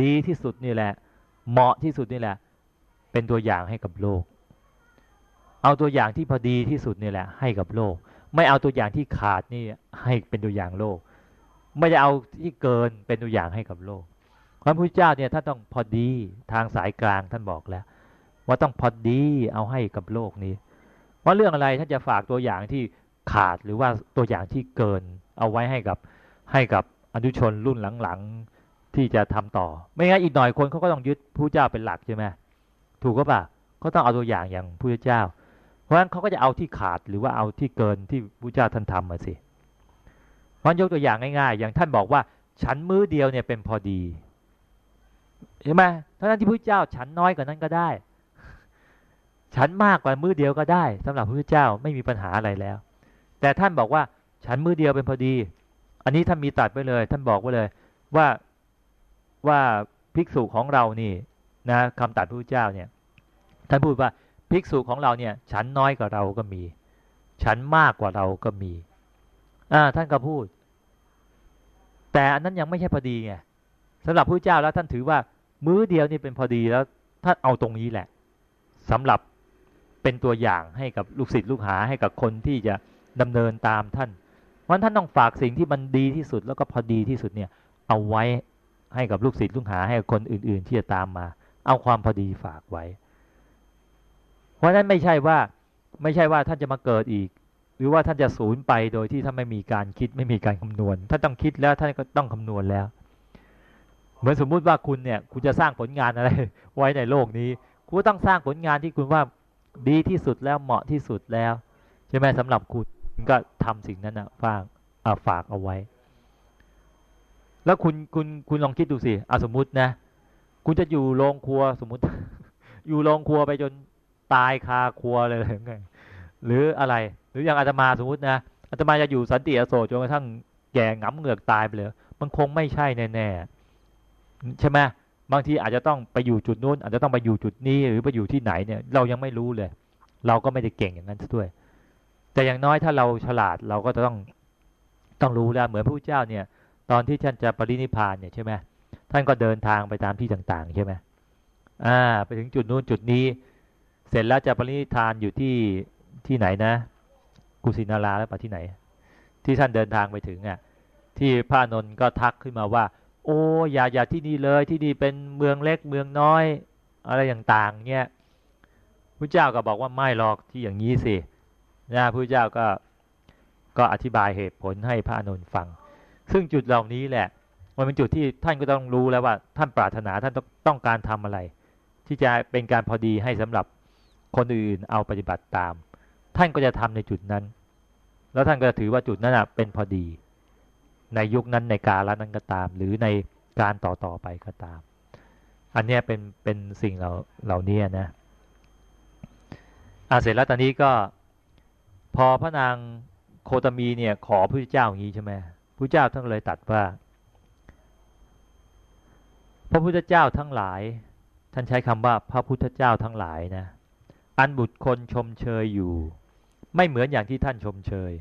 ดีที่สุดนี่แหละ เหมาะที่สุดนี่แหละ เป็นตัวอย่างให้กับโลก เอาตัวอย่างที่พอดีที่สุดนี่แหละ ให้กับโลก ไม่เอาตัวอย่างที่ขาดนี่ให้เป็นตัวอย่างโลก ไม่ได้เอาที่เกินเป็นตัวอย่างให้กับโลกพระพุทธเจ้าเนี่ยท่านต้องพอดีทางสายกลางท่านบอกแล้ว ว่าต้องพอดีเอาให้กับโลกนี้ ว่าเรื่องอะไรท่านจะฝากตัวอย่างที่ขาดหรือว่าตัวอย่างที่เกิน เอาไว้ให้กับให้กับอนุชนรุ่นหลังๆที่จะทำต่อ ไม่งั้นอีกหน่อยคนเขาก็ต้องยึดพระเจ้าเป็นหลักใช่ไหมถูกก็ป่ะเขาต้องเอาตัวอย่างอย่างพระเจ้า เพราะฉะนั้นเขาก็จะเอาที่ขาดหรือว่าเอาที่เกินที่พระเจ้าท่านทำมาสิมันยกตัวอย่างง่ายๆ อย่างท่านบอกว่าฉันมื้อเดียวเนี่ยเป็นพอดีใช่ไหมท่านที่พระเจ้าฉันน้อยกว่านั้นก็ได้ ฉันมากกว่ามื้อเดียวก็ได้สำหรับพระเจ้าไม่มีปัญหาอะไรแล้ว แต่ท่านบอกว่าฉันมื้อเดียวเป็นพอดี อันนี้ท่านมีตัดไปเลย ท่านบอกไว้เลยว่าว่าภิกษุของเรานี่นะคำตัดพระเจ้าเนี่ยท่านพูดว่าภิกษุของเราเนี่ย ฉันน้อยกว่าเราก็มี ฉันมากกว่าเราก็มีอ่าท่านก็พูด แต่อันนั้นยังไม่ใช่พอดีไงสำหรับพระเจ้าแล้วท่านถือว่า มื้อเดียวนี่เป็นพอดีแล้วท่านเอาตรงนี้แหละสำหรับ เป็นตัวอย่างให้กับลูกศิษย์ลูกหาให้กับคนที่จะดำเนินตามท่านเพราะท่านต้องฝากสิ่งที่มันดีที่สุดแล้วก็พอดีที่สุดเนี่ย เอาไว้ให้กับลูกศิษย์ลูกหาให้กับคนอื่น ๆ ที่จะตามมา เอาความพอดีฝากไว้ เพราะนั้นไม่ใช่ว่าไม่ใช่ว่าท่านจะมาเกิดอีก หรือว่าท่านจะสูญไปโดยที่ท่านไม่มีการคิดไม่มีการคำนวณท่านต้องคิดแล้วท่านก็ต้องคำนวณแล้ว เหมือนสมมุติว่าคุณเนี่ย คุณจะสร้างผลงานอะไร ไว้ในโลกนี้ คุณต้องสร้างผลงานที่คุณว่า ดีที่สุดแล้วเหมาะที่สุดแล้ว ใช่ไหมสำหรับคุณก็ทำสิ่งนั้นนะฝากอาฝากเอาไว้ แล้วคุณคุณคุณลองคิดดูสิอาสมมุตินะ คุณจะอยู่โรงครัวสมมุติ อยู่โรงครัวไปจนตายคาครัวเลยหรือไงหรืออะไร หรืออย่างอาตมาสมมตินะอาตมาจะอยู่สันติอโศจนกระทั่งแก่งำเหงือกตายไปเลย มันคงไม่ใช่แน่ๆใช่ไหม บางทีอาจจะต้องไปอยู่จุดนู้นอาจจะต้องไปอยู่จุดนี้หรือไปอยู่ที่ไหนเนี่ย เรายังไม่รู้เลย เราก็ไม่ได้เก่งอย่างนั้นด้วย แต่อย่างน้อยถ้าเราฉลาดเราก็จะต้องต้องรู้แล้วเหมือนพระเจ้าเนี่ย ตอนที่ท่านจะปรินิพานเนี่ยใช่ไหมท่านก็เดินทางไปตามที่ต่าง ๆ ใช่ไหมอ่า ไปถึงจุดนู้นจุดนี้ เสร็จแล้วจะปรินิพานอยู่ที่ที่ไหนนะ กุสินาราแล้วไปที่ไหน ที่ท่านเดินทางไปถึงอะ ที่พระนนท์ก็ทักขึ้นมาว่า โอ้อย่าอย่าที่นี่เลยที่นี่เป็นเมืองเล็กเมืองน้อย อะไรต่างๆเนี่ยพระเจ้าก็บอกว่าไม่หรอกที่อย่างนี้สินะพระเจ้าก็ก็อธิบายเหตุผลให้พระนนท์ฟัง ซึ่งจุดเหล่านี้แหละมันเป็นจุดที่ท่านก็ต้องรู้แล้วว่า ท่านปรารถนาท่านต้องต้องการทำอะไร ที่จะเป็นการพอดีให้สำหรับคนอื่นเอาปฏิบัติตาม ท่านก็จะทำในจุดนั้น แล้วท่านก็ถือว่าจุดนั้นเป็นพอดี ในยุคนั้นในกาลนั้นก็ตาม หรือในการต่อต่อไปก็ตาม อันนี้เป็นเป็นสิ่งเหล่าเหล่านี้นะอาเสร็จแล้วตอนนี้ก็พอพระนางโคตมีเนี่ย ขอพระเจ้าอย่างนี้ใช่ไหมพระเจ้าท่านเลยตัดว่า พระพุทธเจ้าทั้งหลาย ท่านใช้คำว่าพระพุทธเจ้าทั้งหลายนะ อันบุตรคนชมเชยอยู่ ไม่เหมือนอย่างที่ท่านชมเชย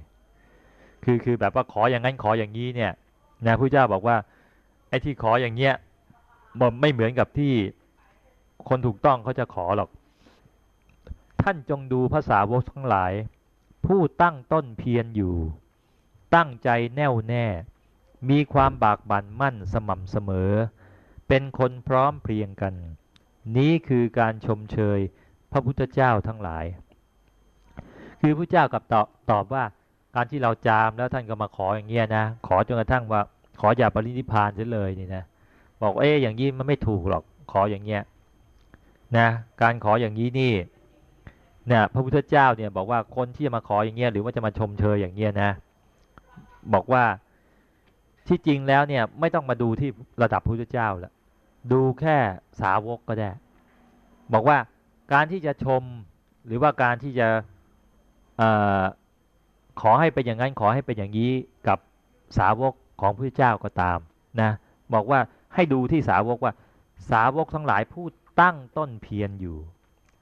คือคือแบบว่าขออย่างนั้นขออย่างนี้เนี่ยนะพระเจ้าบอกว่าไอ้ที่ขออย่างเงี้ยมันไม่เหมือนกับที่คนถูกต้องเขาจะขอหรอก ท่านจงดูภาษาวกทั้งหลาย ผู้ตั้งต้นเพียรอยู่ ตั้งใจแน่วแน่ มีความบากบั่นมั่นสม่ำเสมอ เป็นคนพร้อมเพรียงกัน นี้คือการชมเชยพระพุทธเจ้าทั้งหลาย คือพระเจ้ากับตอบตอบว่า การที่เราจามแล้วท่านก็มาขออย่างเงี้ยนะ ขอจนกระทั่งว่าขออย่าปรินิพานเสียเลยนี่นะ บอกเอ๊ะอย่างนี้มันไม่ถูกหรอกขออย่างเงี้ยนะการขออย่างนี้นี่เนี่ยพระพุทธเจ้าเนี่ยบอกว่าคนที่จะมาขออย่างเงี้ยหรือว่าจะมาชมเชยอย่างเงี้ยนะ บอกว่าที่จริงแล้วเนี่ยไม่ต้องมาดูที่ระดับพระพุทธเจ้าละดูแค่สาวกก็ได้ บอกว่าการที่จะชมหรือว่าการที่จะอ ขอให้เป็นอย่างนั้นขอให้เป็นอย่างนี้กับสาวกของพระเจ้าก็ตามนะบอกว่าให้ดูที่สาวกว่าสาวกทั้งหลายผู้ตั้งต้นเพียรอยู่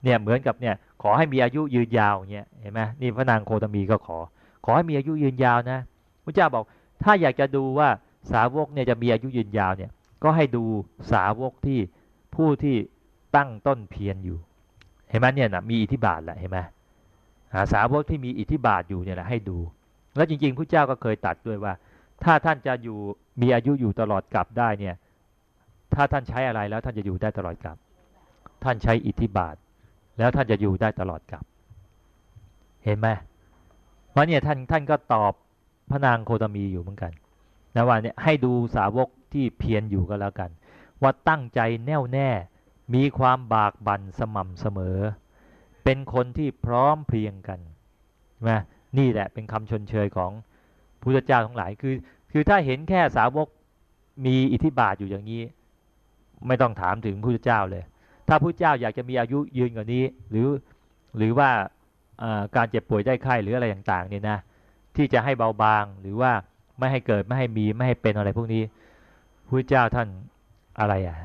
เนี่ยเหมือนกับเนี่ยขอให้มีอายุยืนยาวเนี่ยเห็นไหมนี่พระนางโคตมีก็ขอ ขอให้มีอายุยืนยาวนะพระเจ้าบอกถ้าอยากจะดูว่าสาวกเนี่ยจะมีอายุยืนยาวเนี่ยก็ให้ดูสาวกที่ผู้ที่ตั้งต้นเพียรอยู่ เห็นไหมเนี่ยนะมีอิทธิบาทแหละเห็นไหม สาวกที่มีอิทธิบาทอยู่เนี่ยแหละให้ดู แล้วจริงๆพระเจ้าก็เคยตัดด้วยว่า ถ้าท่านจะอยู่มีอายุอยู่ตลอดกลับได้เนี่ยถ้าท่านใช้อะไรแล้วท่านจะอยู่ได้ตลอดกลับ ท่านใช้อิทธิบาท แล้วท่านจะอยู่ได้ตลอดกลับ เห็นไหมเพราะเนี่ยท่านท่านก็ตอบพระนางโคตมีอยู่เหมือนกันนะว่าเนี่ยให้ดูสาวกที่เพียรอยู่ก็แล้วกัน ว่าตั้งใจแน่วแน่มีความบากบั่นสม่ำเสมอ เป็นคนที่พร้อมเพรียงกันนะนี่แหละเป็นคำชนเชยของพุทธเจ้าทั้งหลายคือคือถ้าเห็นแค่สาวกมีอิทธิบาทอยู่อย่างนี้ ไม่ต้องถามถึงพุทธเจ้าเลย ถ้าพุทธเจ้าอยากจะมีอายุยืนกว่านี้ หรือหรือว่าการเจ็บป่วยได้ไข้หรืออะไรต่างๆเนี่ยนะที่จะให้เบาบางหรือว่าไม่ให้เกิดไม่ให้มีไม่ให้เป็นอะไรพวกนี้พระเจ้าท่านอะไรอะ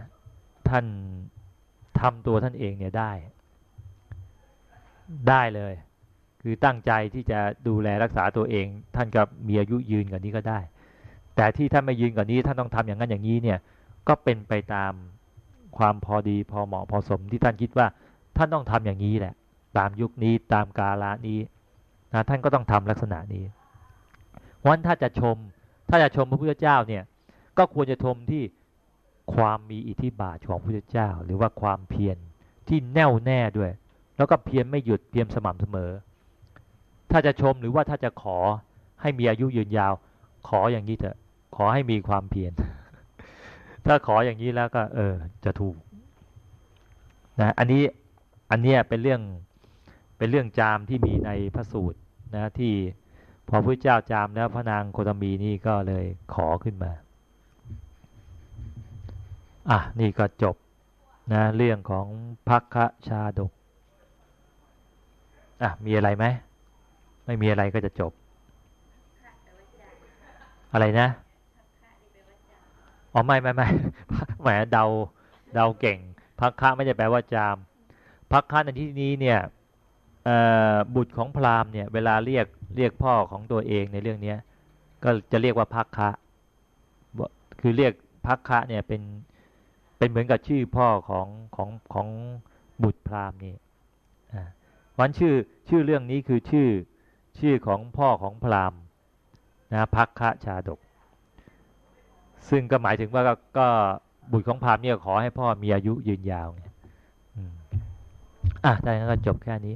ท่านทำตัวท่านเองเนี่ยได้ ได้เลย คือตั้งใจที่จะดูแลรักษาตัวเอง ท่านก็มีอายุยืนกว่านี้ก็ได้ แต่ที่ท่านไม่ยืนกว่านี้ท่านต้องทำอย่างนั้นอย่างนี้เนี่ยก็เป็นไปตามความพอดีพอเหมาะพอสมที่ท่านคิดว่า ท่านต้องทำอย่างนี้แหละ ตามยุคนี้ตามกาลนี้นะท่านก็ต้องทำลักษณะนี้วันถ้าจะชมถ้าจะชมพระพุทธเจ้าเนี่ยก็ควรจะชมที่ความมีอิทธิบาทของพระพุทธเจ้า หรือว่าความเพียรที่แน่วแน่ด้วย แล้วก็เพียรไม่หยุดเพียรสม่ำเสมอ ถ้าจะชมหรือว่าถ้าจะขอให้มีอายุยืนยาว ขออย่างนี้เถอะขอให้มีความเพียรถ้าขออย่างนี้แล้วก็ เออ จะถูกนะอันนี้อันเนี้ยเป็นเรื่องเป็นเรื่องจามที่มีในพระสูตรนะที่พอพระเจ้าจามแล้วพระนางโคตมีนี่ก็เลยขอขึ้นมาอะนี่ก็จบนะเรื่องของพักคชาดก อะ มีอะไรไหม ไม่มีอะไรก็จะจบ อะไรนะอ๋อไม่ไม่ไม่แหมเดาเดาเก่งพักคะไม่ได้แปลว่าจามพักคะในที่นี้เนี่ยบุตรของพราหมณ์เนี่ยเวลาเรียกเรียกพ่อของตัวเองในเรื่องนี้ก็จะเรียกว่าพักคะคือเรียกพักคะเนี่ยเป็นเป็นเหมือนกับชื่อพ่อของของของบุตรพราหมณ์นี่ วันชื่อชื่อเรื่องนี้คือชื่อชื่อของพ่อของพราหมณ์นะพักคะชาดก ซึ่งก็หมายถึงว่าก็กบุตรของพราหมณ์เนี่ยขอให้พ่อมีอายุยืนยาวไงอะแต่งั้นก็จบแค่นี้